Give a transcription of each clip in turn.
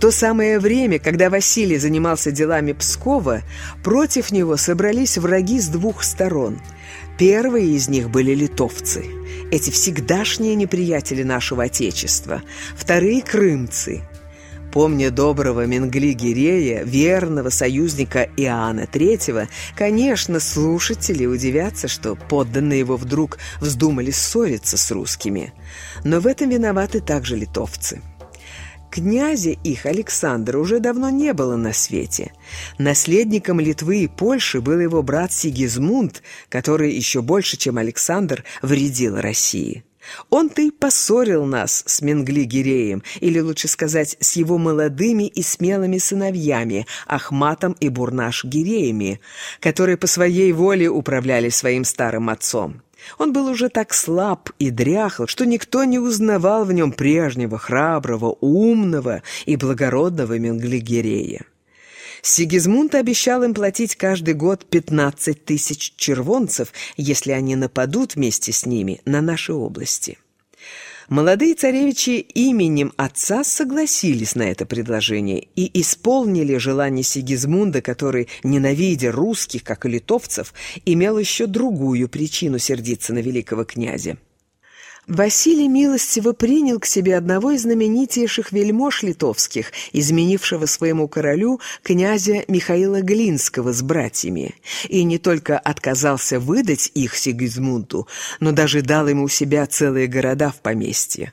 то самое время, когда Василий занимался делами Пскова, против него собрались враги с двух сторон. Первые из них были литовцы, эти всегдашние неприятели нашего Отечества. Вторые – крымцы. Помня доброго Менгли-Гирея, верного союзника Иоанна III, конечно, слушатели удивятся, что подданные его вдруг вздумали ссориться с русскими. Но в этом виноваты также литовцы. Князя их, Александра, уже давно не было на свете. Наследником Литвы и Польши был его брат Сигизмунд, который еще больше, чем Александр, вредил России. Он-то и поссорил нас с Менгли-Гиреем, или лучше сказать, с его молодыми и смелыми сыновьями, Ахматом и Бурнаш-Гиреями, которые по своей воле управляли своим старым отцом. Он был уже так слаб и дряхл, что никто не узнавал в нем прежнего, храброго, умного и благородного Менгли-Гирея. Сигизмунд обещал им платить каждый год 15 тысяч червонцев, если они нападут вместе с ними на наши области. Молодые царевичи именем отца согласились на это предложение и исполнили желание Сигизмунда, который, ненавидя русских, как и литовцев, имел еще другую причину сердиться на великого князя. Василий милостиво принял к себе одного из знаменитейших вельмож литовских, изменившего своему королю князя Михаила Глинского с братьями, и не только отказался выдать их Сигизмунду, но даже дал ему у себя целые города в поместье.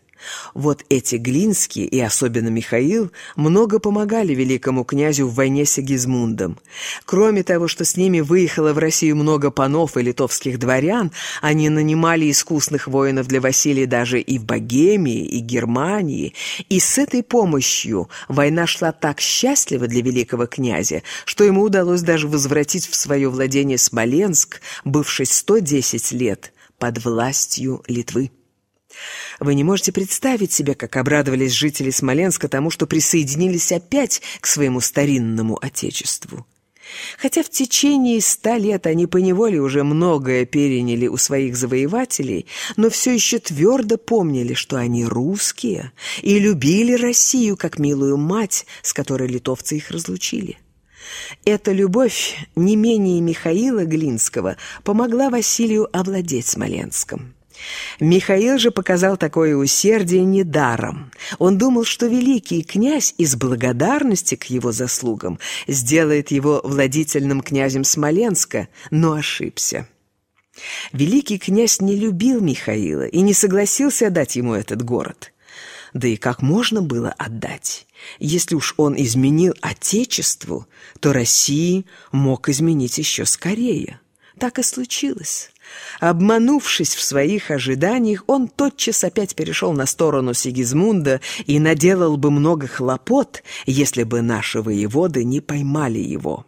Вот эти Глинские, и особенно Михаил, много помогали великому князю в войне с Сигизмундом. Кроме того, что с ними выехало в Россию много панов и литовских дворян, они нанимали искусных воинов для Василия даже и в Богемии, и Германии. И с этой помощью война шла так счастливо для великого князя, что ему удалось даже возвратить в свое владение Смоленск, бывший 110 лет под властью Литвы. Вы не можете представить себе, как обрадовались жители Смоленска тому, что присоединились опять к своему старинному отечеству. Хотя в течение ста лет они поневоле уже многое переняли у своих завоевателей, но все еще твердо помнили, что они русские, и любили Россию как милую мать, с которой литовцы их разлучили. Эта любовь не менее Михаила Глинского помогла Василию овладеть Смоленском. Михаил же показал такое усердие недаром. Он думал, что великий князь из благодарности к его заслугам сделает его владительным князем Смоленска, но ошибся. Великий князь не любил Михаила и не согласился отдать ему этот город. Да и как можно было отдать? Если уж он изменил Отечеству, то России мог изменить еще скорее. Так и случилось. Обманувшись в своих ожиданиях, он тотчас опять перешел на сторону Сигизмунда и наделал бы много хлопот, если бы наши воеводы не поймали его.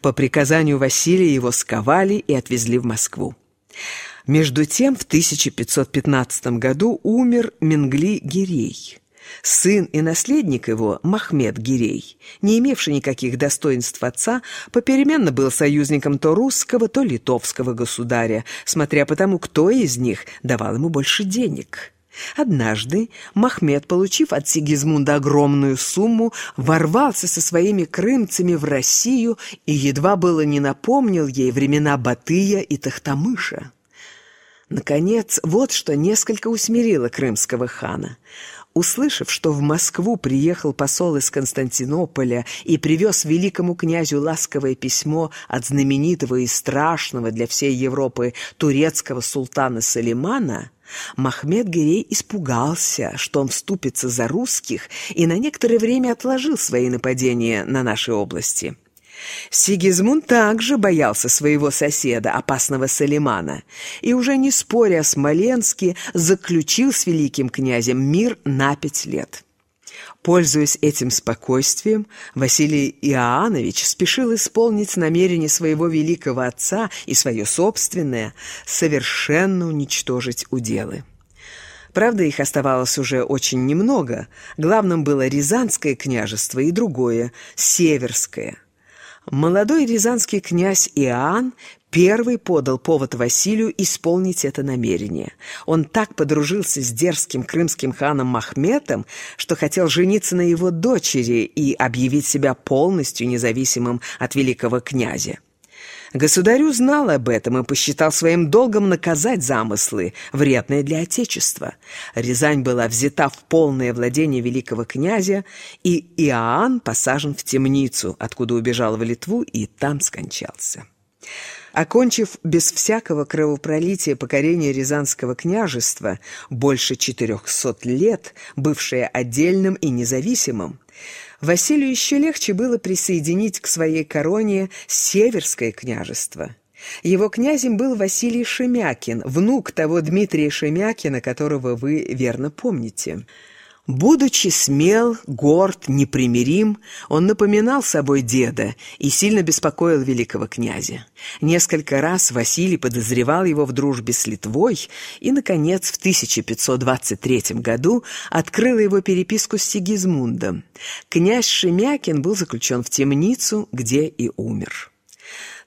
По приказанию Василия его сковали и отвезли в Москву. Между тем в 1515 году умер Менгли Гирей. Сын и наследник его, Махмед Гирей, не имевший никаких достоинств отца, попеременно был союзником то русского, то литовского государя, смотря по тому, кто из них давал ему больше денег. Однажды Махмед, получив от Сигизмунда огромную сумму, ворвался со своими крымцами в Россию и едва было не напомнил ей времена Батыя и Тахтамыша. Наконец, вот что несколько усмирило крымского хана – Услышав, что в Москву приехал посол из Константинополя и привез великому князю ласковое письмо от знаменитого и страшного для всей Европы турецкого султана Салимана, Махмед Гирей испугался, что он вступится за русских и на некоторое время отложил свои нападения на наши области. Сигизмунд также боялся своего соседа, опасного Салимана, и уже не споря о Смоленске, заключил с великим князем мир на пять лет. Пользуясь этим спокойствием, Василий Иоаннович спешил исполнить намерение своего великого отца и свое собственное совершенно уничтожить уделы. Правда, их оставалось уже очень немного. Главным было Рязанское княжество и другое – Северское – Молодой рязанский князь Иоанн первый подал повод Василию исполнить это намерение. Он так подружился с дерзким крымским ханом Махметом, что хотел жениться на его дочери и объявить себя полностью независимым от великого князя. Государь узнал об этом и посчитал своим долгом наказать замыслы, вредные для Отечества. Рязань была взята в полное владение великого князя, и Иоанн посажен в темницу, откуда убежал в Литву и там скончался. Окончив без всякого кровопролития покорение Рязанского княжества, больше 400 лет, бывшее отдельным и независимым, Василию еще легче было присоединить к своей короне Северское княжество. Его князем был Василий Шемякин, внук того Дмитрия Шемякина, которого вы верно помните. Будучи смел, горд, непримирим, он напоминал собой деда и сильно беспокоил великого князя. Несколько раз Василий подозревал его в дружбе с Литвой и, наконец, в 1523 году открыл его переписку с Сигизмундом. Князь Шемякин был заключен в темницу, где и умер.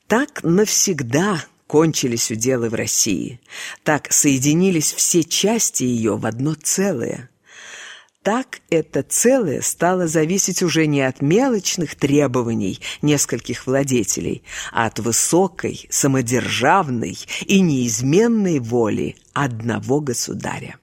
Так навсегда кончились уделы в России. Так соединились все части ее в одно целое. Так это целое стало зависеть уже не от мелочных требований нескольких владетелей, а от высокой, самодержавной и неизменной воли одного государя.